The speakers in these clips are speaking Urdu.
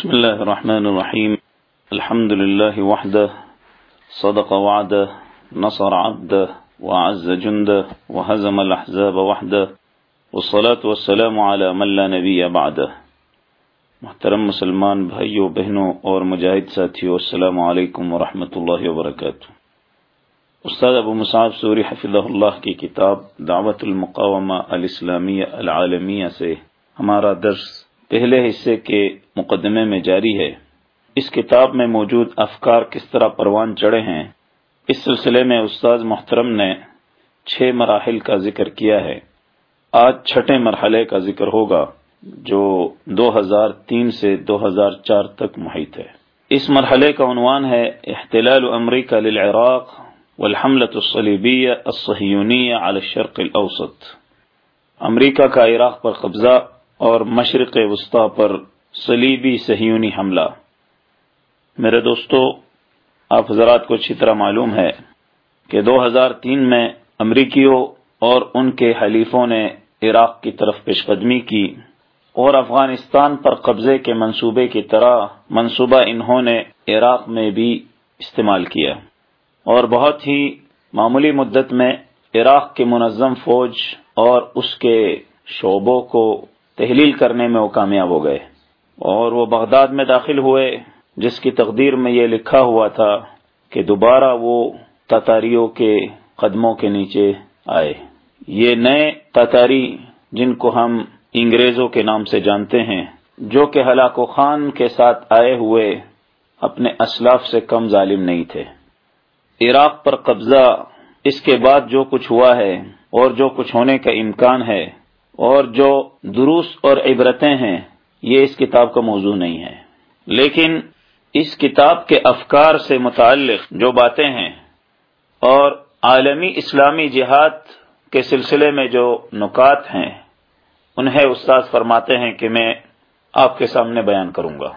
بسم الله الرحمن الرحيم. الحمد لله وحده. صدق وعده. نصر عبده. وعز جنده. وهزم الأحزاب وحده. والصلاة والسلام على من لا نبي بعده. محترم مسلمان بھائیوں بہنوں اور مجاہد ساتھیوں السلام علیکم ورحمۃ اللہ وبرکاتہ. استاد ابو مصعب سوری حفظہ اللہ کی کتاب دعوت المقامہ الاسلامیہ العالمیہ سے ہمارا درس پہلے حصے کے مقدمے میں جاری ہے۔ اس کتاب میں موجود افکار کس طرح پروان چڑھے ہیں، اس سلسلے میں استاذ محترم نے چھ مراحل کا ذکر کیا ہے۔ آج چھٹے مرحلے کا ذکر ہوگا، جو دو ہزار تین سے دو ہزار چار تک محیط ہے۔ اس مرحلے کا عنوان ہے، احتلال امریکہ للعراق والحملة الصلیبیہ الصہیونیہ علی الشرق الاوسط۔ امریکہ کا عراق پر قبضہ اور مشرق وسطی پر صلیبی سہیونی حملہ۔ میرے دوستو، آپ حضرات کو اچھی طرح معلوم ہے کہ دو ہزار تین میں امریکیوں اور ان کے حلیفوں نے عراق کی طرف پیش قدمی کی اور افغانستان پر قبضے کے منصوبے کی طرح منصوبہ انہوں نے عراق میں بھی استعمال کیا۔ اور بہت ہی معمولی مدت میں عراق کی منظم فوج اور اس کے شعبوں کو تحلیل کرنے میں وہ کامیاب ہو گئے اور وہ بغداد میں داخل ہوئے، جس کی تقدیر میں یہ لکھا ہوا تھا کہ دوبارہ وہ تاتاریوں کے قدموں کے نیچے آئے۔ یہ نئے تاتاری جن کو ہم انگریزوں کے نام سے جانتے ہیں، جو کہ ہلاک و خان کے ساتھ آئے ہوئے اپنے اسلاف سے کم ظالم نہیں تھے۔ عراق پر قبضہ، اس کے بعد جو کچھ ہوا ہے اور جو کچھ ہونے کا امکان ہے اور جو دروس اور عبرتیں ہیں، یہ اس کتاب کا موضوع نہیں ہے۔ لیکن اس کتاب کے افکار سے متعلق جو باتیں ہیں اور عالمی اسلامی جہاد کے سلسلے میں جو نکات ہیں، انہیں استاد فرماتے ہیں کہ میں آپ کے سامنے بیان کروں گا۔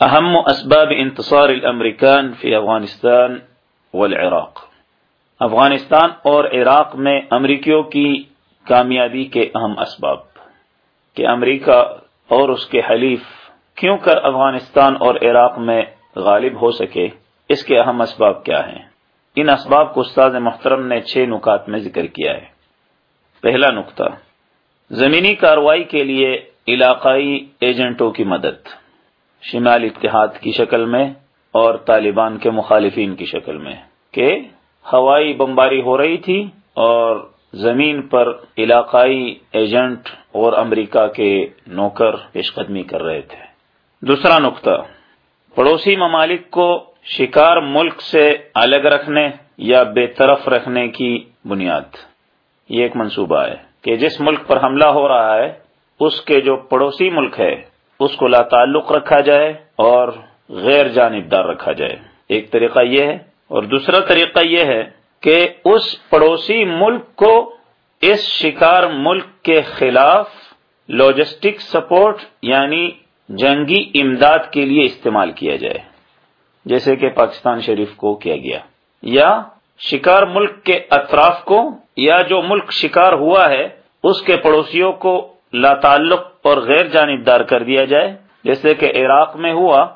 اہم اسباب انتصار الامریکان فی افغانستان والعراق۔ افغانستان اور عراق میں امریکیوں کی کامیابی کے اہم اسباب۔ کہ امریکہ اور اس کے حلیف کیوں کر افغانستان اور عراق میں غالب ہو سکے، اس کے اہم اسباب کیا ہیں؟ ان اسباب کو استاد محترم نے چھ نکات میں ذکر کیا ہے۔ پہلا نقطہ زمینی کاروائی کے لیے علاقائی ایجنٹوں کی مدد۔ شمال اتحاد کی شکل میں اور طالبان کے مخالفین کی شکل میں، کہ ہوائی بمباری ہو رہی تھی اور زمین پر علاقائی ایجنٹ اور امریکہ کے نوکر پیش قدمی کر رہے تھے۔ دوسرا نقطہ، پڑوسی ممالک کو شکار ملک سے الگ رکھنے یا بے طرف رکھنے کی بنیاد۔ یہ ایک منصوبہ ہے کہ جس ملک پر حملہ ہو رہا ہے، اس کے جو پڑوسی ملک ہے، اس کو لا تعلق رکھا جائے اور غیر جانبدار رکھا جائے۔ ایک طریقہ یہ ہے اور دوسرا طریقہ یہ ہے کہ اس پڑوسی ملک کو اس شکار ملک کے خلاف لاجسٹک سپورٹ یعنی جنگی امداد کے لیے استعمال کیا جائے۔ جیسے کہ پاکستان شریف کو کیا گیا۔ یا شکار ملک کے اطراف کو، یا جو ملک شکار ہوا ہے، اس کے پڑوسیوں کو لا تعلق اور غیر جانبدار کر دیا جائے۔ جیسے کہ عراق میں ہوا،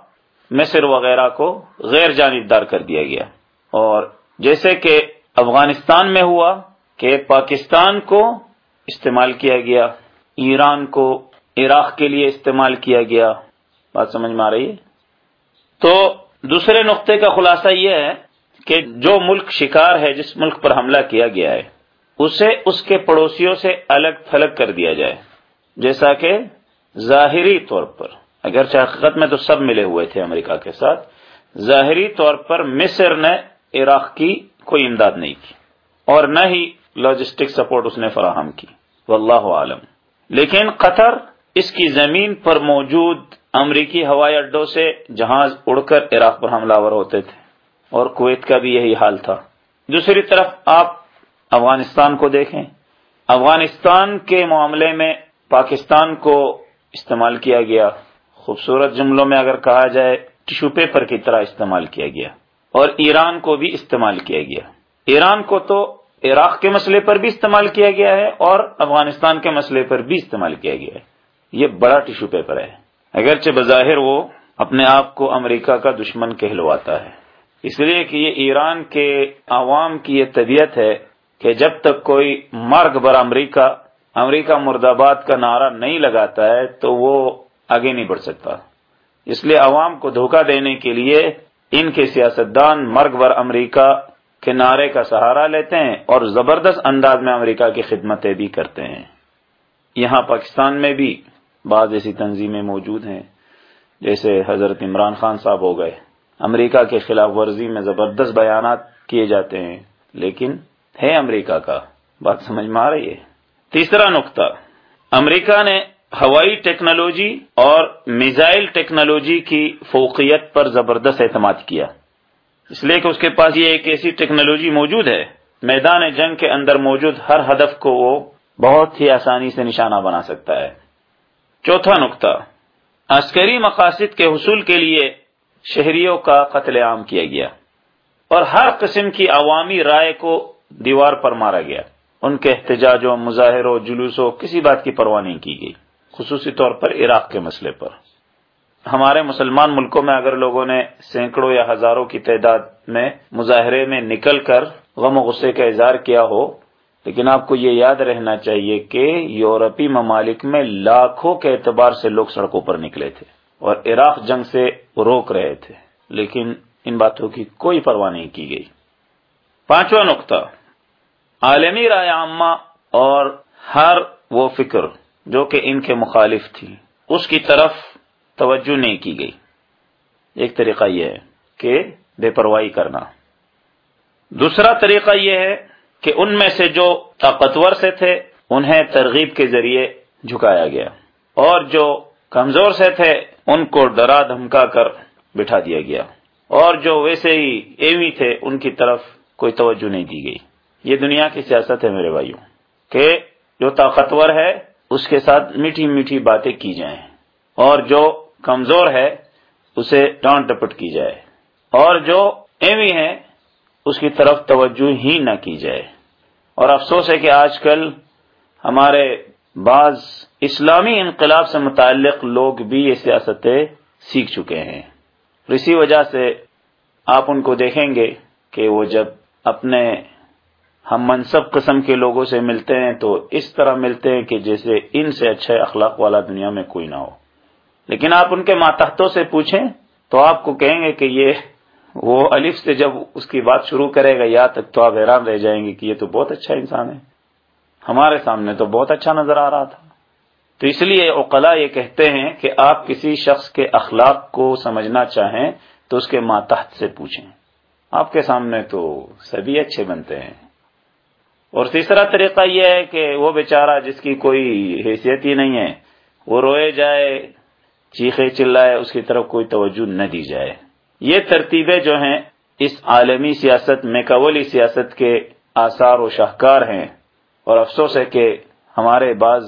مصر وغیرہ کو غیر جانبدار کر دیا گیا۔ اور جیسے کہ افغانستان میں ہوا کہ پاکستان کو استعمال کیا گیا، ایران کو عراق کے لیے استعمال کیا گیا۔ بات سمجھ میں آ رہی ہے؟ تو دوسرے نقطے کا خلاصہ یہ ہے کہ جو ملک شکار ہے، جس ملک پر حملہ کیا گیا ہے، اسے اس کے پڑوسیوں سے الگ تھلگ کر دیا جائے۔ جیسا کہ ظاہری طور پر اگر حقیقت میں تو سب ملے ہوئے تھے امریکہ کے ساتھ، ظاہری طور پر مصر نے عراق کی کوئی امداد نہیں کی اور نہ ہی لاجسٹک سپورٹ اس نے فراہم کی، واللہ عالم۔ لیکن قطر اس کی زمین پر موجود امریکی ہوائی اڈوں سے جہاز اڑ کر عراق پر حملہ ور ہوتے تھے، اور کویت کا بھی یہی حال تھا۔ دوسری طرف آپ افغانستان کو دیکھیں، افغانستان کے معاملے میں پاکستان کو استعمال کیا گیا۔ خوبصورت جملوں میں اگر کہا جائے ٹیشو پیپر کی طرح استعمال کیا گیا۔ اور ایران کو بھی استعمال کیا گیا۔ ایران کو تو عراق کے مسئلے پر بھی استعمال کیا گیا ہے اور افغانستان کے مسئلے پر بھی استعمال کیا گیا ہے۔ یہ بڑا ٹیشو پیپر ہے۔ اگرچہ بظاہر وہ اپنے آپ کو امریکہ کا دشمن کہلواتا ہے۔ اس لیے کہ یہ ایران کے عوام کی یہ طبیعت ہے کہ جب تک کوئی مرگ بر امریکہ امریکہ مرد آباد کا نعرہ نہیں لگاتا ہے تو وہ آگے نہیں بڑھ سکتا۔ اس لیے عوام کو دھوکہ دینے کے لیے ان کے سیاستدان مرگ بر امریکہ کے نعرے کا سہارا لیتے ہیں اور زبردست انداز میں امریکہ کی خدمتیں بھی کرتے ہیں۔ یہاں پاکستان میں بھی بعض ایسی تنظیمیں موجود ہیں، جیسے حضرت عمران خان صاحب ہو گئے۔ امریکہ کے خلاف ورزی میں زبردست بیانات کیے جاتے ہیں، لیکن ہے امریکہ کا۔ بات سمجھ میں آ رہی ہے۔ تیسرا نقطہ، امریکہ نے ہوائی ٹیکنالوجی اور میزائل ٹیکنالوجی کی فوقیت پر زبردست اعتماد کیا۔ اس لیے کہ اس کے پاس یہ ایک ایسی ٹیکنالوجی موجود ہے، میدان جنگ کے اندر موجود ہر ہدف کو وہ بہت ہی آسانی سے نشانہ بنا سکتا ہے۔ چوتھا نقطہ، عسکری مقاصد کے حصول کے لیے شہریوں کا قتل عام کیا گیا اور ہر قسم کی عوامی رائے کو دیوار پر مارا گیا۔ ان کے احتجاجوں مظاہروں جلوسوں، کسی بات کی پرواہ نہیں کی گئی۔ خصوصی طور پر عراق کے مسئلے پر۔ ہمارے مسلمان ملکوں میں اگر لوگوں نے سینکڑوں یا ہزاروں کی تعداد میں مظاہرے میں نکل کر غم و غصے کا اظہار کیا ہو، لیکن آپ کو یہ یاد رہنا چاہیے کہ یورپی ممالک میں لاکھوں کے اعتبار سے لوگ سڑکوں پر نکلے تھے اور عراق جنگ سے روک رہے تھے، لیکن ان باتوں کی کوئی پرواہ نہیں کی گئی۔ پانچواں نقطہ، عالمی رائے عامہ اور ہر وہ فکر۔ جو کہ ان کے مخالف تھی۔ اس کی طرف توجہ نہیں کی گئی۔ ایک طریقہ یہ ہے کہ بے پرواہی کرنا۔ دوسرا طریقہ یہ ہے کہ ان میں سے جو طاقتور سے تھے، انہیں ترغیب کے ذریعے جھکایا گیا۔ اور جو کمزور سے تھے، ان کو ڈرا دھمکا کر بٹھا دیا گیا۔ اور جو ویسے ہی ایوی تھے، ان کی طرف کوئی توجہ نہیں دی گئی۔ یہ دنیا کی سیاست ہے میرے بھائیوں، کہ جو طاقتور ہے اس کے ساتھ میٹھی میٹھی باتیں کی جائیں اور جو کمزور ہے اسے ڈانٹ ڈپٹ کی جائے اور جو ایوی ہے اس کی طرف توجہ ہی نہ کی جائے اور افسوس ہے کہ آج کل ہمارے بعض اسلامی انقلاب سے متعلق لوگ بھی یہ سیاستیں سیکھ چکے ہیں اسی وجہ سے آپ ان کو دیکھیں گے کہ وہ جب اپنے ہم منصب قسم کے لوگوں سے ملتے ہیں تو اس طرح ملتے ہیں کہ جیسے ان سے اچھے اخلاق والا دنیا میں کوئی نہ ہو۔ لیکن آپ ان کے ماتحتوں سے پوچھیں تو آپ کو کہیں گے کہ یہ وہ الف سے جب اس کی بات شروع کرے گا، یا تک تو آپ حیران رہ جائیں گے کہ یہ تو بہت اچھا انسان ہے۔ ہمارے سامنے تو بہت اچھا نظر آ رہا تھا۔ تو اس لیے اوقلا یہ کہتے ہیں کہ آپ کسی شخص کے اخلاق کو سمجھنا چاہیں تو اس کے ماتحت سے پوچھیں۔ آپ کے سامنے تو سبھی اچھے بنتے ہیں۔ اور تیسرا طریقہ یہ ہے کہ وہ بیچارہ جس کی کوئی حیثیت ہی نہیں ہے، وہ روئے جائے، چیخے چلائے، اس کی طرف کوئی توجہ نہ دی جائے۔ یہ ترتیبیں جو ہیں، اس عالمی سیاست میکولی سیاست کے آثار و شاہکار ہیں۔ اور افسوس ہے کہ ہمارے بعض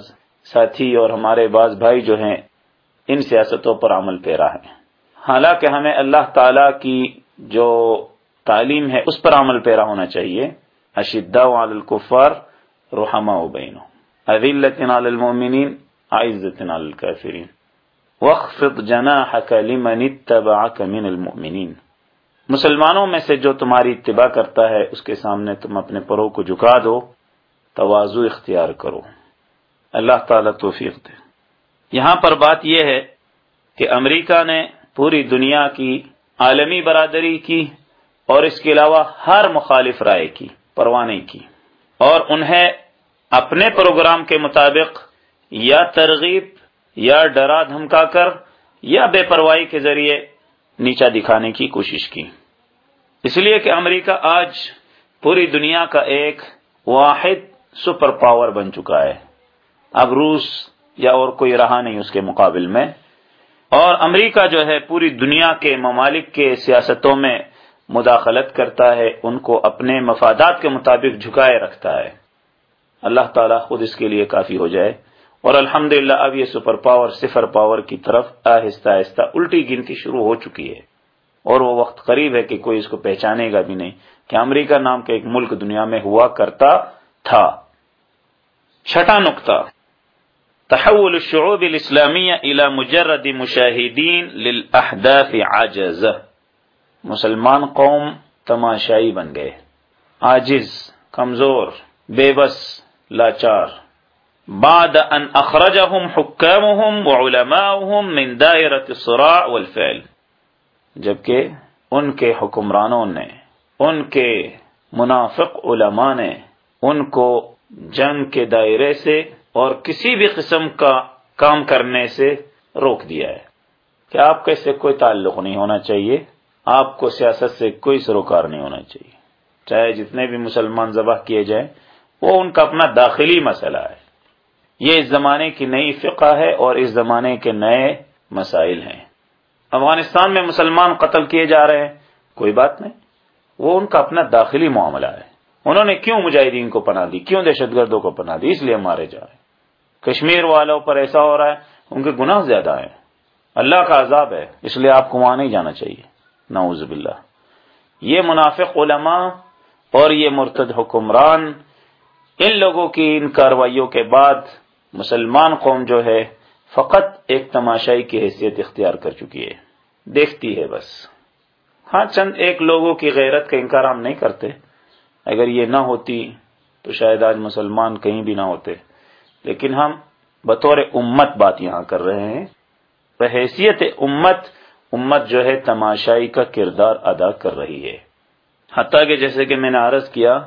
ساتھی اور ہمارے بعض بھائی جو ہیں، ان سیاستوں پر عمل پیرا ہے حالانکہ ہمیں اللہ تعالی کی جو تعلیم ہے، اس پر عمل پیرا ہونا چاہیے۔ اشدا الکفار رحما و بین عدلۃ المومنین عزت الکافرین وخفض جناحك لمن اتبعك من المؤمنين. مسلمانوں میں سے جو تمہاری اتباع کرتا ہے، اس کے سامنے تم اپنے پروں کو جھکا دو توازو اختیار کرو۔ اللہ تعالی توفیق دے۔ یہاں پر بات یہ ہے کہ امریکہ نے پوری دنیا کی عالمی برادری کی اور اس کے علاوہ ہر مخالف رائے کی۔ پروانے کی۔ اور انہیں اپنے پروگرام کے مطابق یا ترغیب یا ڈرا دھمکا کر یا بے پرواہی کے ذریعے نیچا دکھانے کی کوشش کی۔ اس لیے کہ امریکہ آج پوری دنیا کا ایک واحد سپر پاور بن چکا ہے۔ اب روس یا اور کوئی رہا نہیں اس کے مقابل میں۔ اور امریکہ جو ہے پوری دنیا کے ممالک کے سیاستوں میں مداخلت کرتا ہے، ان کو اپنے مفادات کے مطابق جھکائے رکھتا ہے۔ اللہ تعالیٰ خود اس کے لیے کافی ہو جائے۔ اور الحمد اب یہ سپر پاور، صفر پاور کی طرف آہستہ آہستہ الٹی گنتی شروع ہو چکی ہے۔ اور وہ وقت قریب ہے کہ کوئی اس کو پہچانے گا بھی نہیں کہ امریکہ نام کا ایک ملک دنیا میں ہوا کرتا تھا۔ چھٹا نقطہ۔ تحول الشعوب الاسلامیہ الى مجرد مشاہدین للاحداث عجز مسلمان قوم تماشائی بن گئے۔ عاجز، کمزور بے بس لاچار۔ بعد ان اخرجهم حکامهم وعلماؤهم من دائرة الصراع والفعل۔ جبکہ ان کے حکمرانوں نے، ان کے منافق علماء نے ان کو جنگ کے دائرے سے اور کسی بھی قسم کا کام کرنے سے روک دیا ہے۔ کہ آپ کا اس سے کوئی تعلق نہیں ہونا چاہیے؟ آپ کو سیاست سے کوئی سروکار نہیں ہونا چاہیے۔ چاہے جتنے بھی مسلمان ذبح کیے جائیں، وہ ان کا اپنا داخلی مسئلہ ہے۔ یہ اس زمانے کی نئی فقہ ہے اور اس زمانے کے نئے مسائل ہیں۔ افغانستان میں مسلمان قتل کیے جا رہے ہیں، کوئی بات نہیں۔ وہ ان کا اپنا داخلی معاملہ ہے۔ انہوں نے کیوں مجاہدین کو پناہ دی؟ کیوں دہشت گردوں کو پناہ دی؟ اس لیے مارے جا رہے ہیں۔ کشمیر والوں پر ایسا ہو رہا ہے، ان کے گناہ زیادہ ہیں۔ اللہ کا عذاب ہے، اس لیے آپ کو وہاں نہیں جانا چاہیے۔ نعوذ باللہ. یہ منافق علماء اور یہ مرتد حکمران، ان لوگوں کی ان کاروائیوں کے بعد مسلمان قوم جو ہے، فقط ایک تماشائی کی حیثیت اختیار کر چکی ہے۔ دیکھتی ہے بس۔ ہاں چند ایک لوگوں کی غیرت کا انکار ہم نہیں کرتے۔ اگر یہ نہ ہوتی تو شاید آج مسلمان کہیں بھی نہ ہوتے۔ لیکن ہم بطور امت بات یہاں کر رہے ہیں۔ بحیثیت امت امت جو ہے تماشائی کا کردار ادا کر رہی ہے۔ حتیٰ کہ جیسے کہ میں نے عرض کیا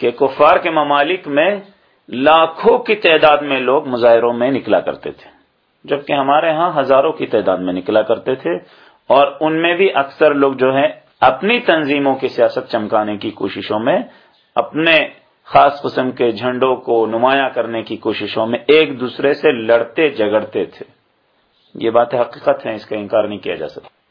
کہ کفار کے ممالک میں لاکھوں کی تعداد میں لوگ مظاہروں میں نکلا کرتے تھے، جبکہ ہمارے ہاں ہزاروں کی تعداد میں نکلا کرتے تھے اور ان میں بھی اکثر لوگ جو ہیں اپنی تنظیموں کی سیاست چمکانے کی کوششوں میں، اپنے خاص قسم کے جھنڈوں کو نمایاں کرنے کی کوششوں میں ایک دوسرے سے لڑتے جگڑتے تھے۔ یہ باتیں حقیقت ہیں اس کا انکار نہیں کیا جا سکتا۔